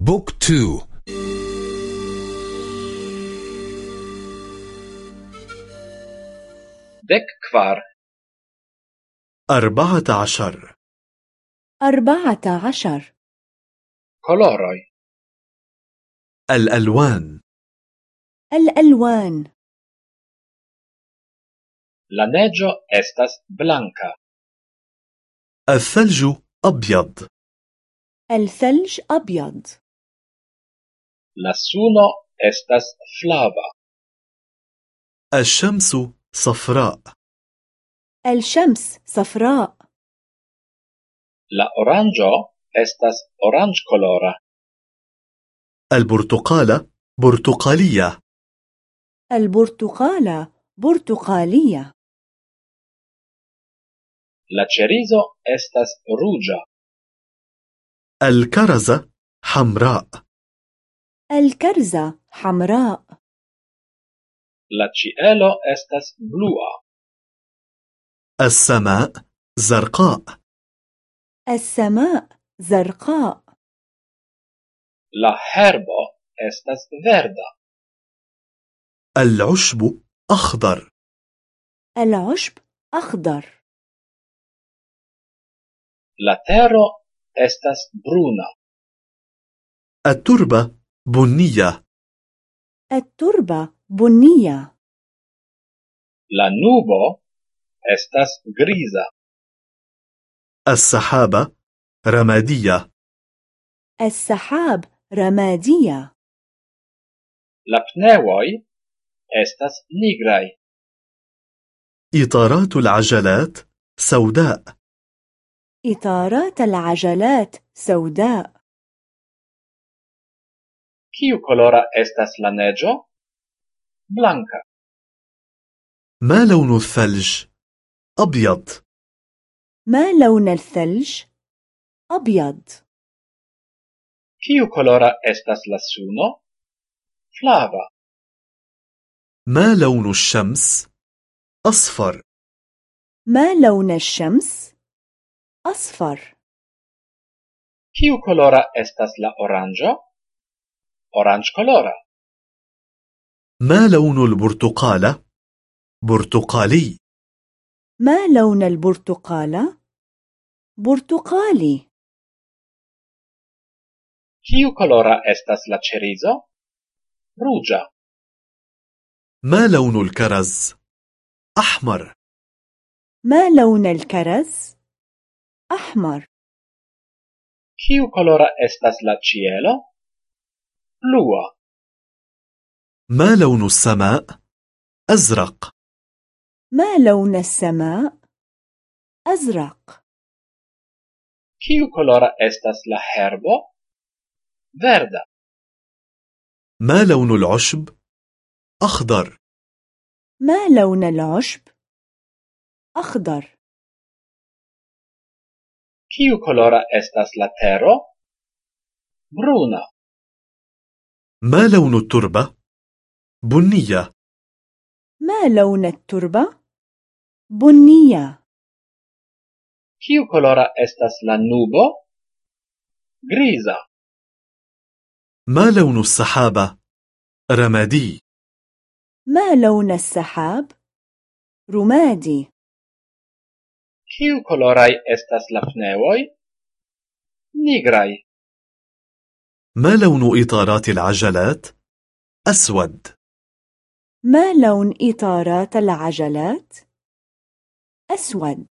Book two. Dek kvar. أربعة عشر. أربعة عشر. Koloroj. الألوان. الألوان. La neĝo estas blanka. الثلج أبيض. الثلج أبيض. La suno estas flava. الشمس صفراء الشمس صفراء La oranĝo estas oranĝkolora. البرتقالة برتقالية البرتقالة برتقالية La ĉerizo estas ruĝa. الكرزة حمراء الكرزة حمراء La ĉielo estas blua. السماء زرقاء السماء زرقاء La herbo estas verda. العشب أخضر العشب أخضر La tero estas bruna. التربة بنية. التربة بنية. La nubo estas griza. السحابة رمادية. السحاب رمادية. La pneŭoj estas nigraj. إطارات العجلات سوداء. إطارات العجلات سوداء. Kiukolora estas la neĝo? Blanka. ما لون الثلج؟ أبيض ما لون الثلج؟ أبيض Kiukolora estas la flava ما لون الشمس؟ أصفر ما لون الشمس؟ أصفر Kiukolora estas la oranĝo? Oranĝkolora. ما لون البرتقالة؟ برتقالي ما لون البرتقالة؟ برتقالي Kiu kolora estas la ĉerizo? Ruĝa. ما لون الكرز؟ أحمر ما لون الكرز؟ أحمر Kiu kolora estas la ĉielo? Blua. ما لون السماء؟ أزرق ما لون السماء؟ أزرق Kiu kolora estas la herbo? Verda. ما لون العشب؟ أخضر ما لون العشب؟ أخضر Kiu kolora estas la tero? Bruna. ما لون التربة؟ بنية ما لون التربة؟ بنية Kiu kolora estas la nubo? Griza. ما لون السحابة؟ رمادي ما لون السحاب؟ رمادي Kiu koloraj estas la pneŭoj? Nigraj. ما لون إطارات العجلات؟ أسود ما لون إطارات العجلات؟ أسود